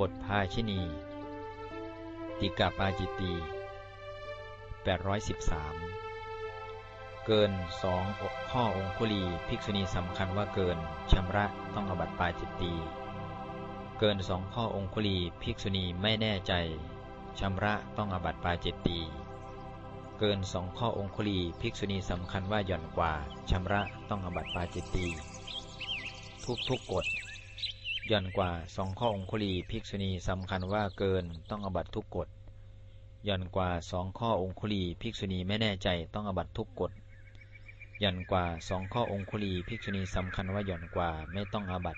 บทภาชินี ติกาปาจิตตี813 เกินสองข้อองคุลีภิกษุณีสำคัญว่าเกินชำระต้องอบัตปาจิตตี เกินสองข้อองคุลีภิกษุณีไม่แน่ใจชำระต้องอบัตปาจิตตีเกินสองข้อองคุลีภิกษุณีสำคัญว่าหย่อนกว่าชำระต้องอบัตปาจิตตีทุกทุกกฎ ย่อนกว่าสองข้อองคุลีภิกษุณีสำคัญว่าเกินต้องอบัตทุกกฎย่อนกว่าสองข้อองคุลีภิกษุณีไม่แน่ใจต้องอบัตทุกกฎย่อนกว่าสองข้อองคุลีภิกษุณีสำคัญว่าย่อนกว่าไม่ต้องอาบัต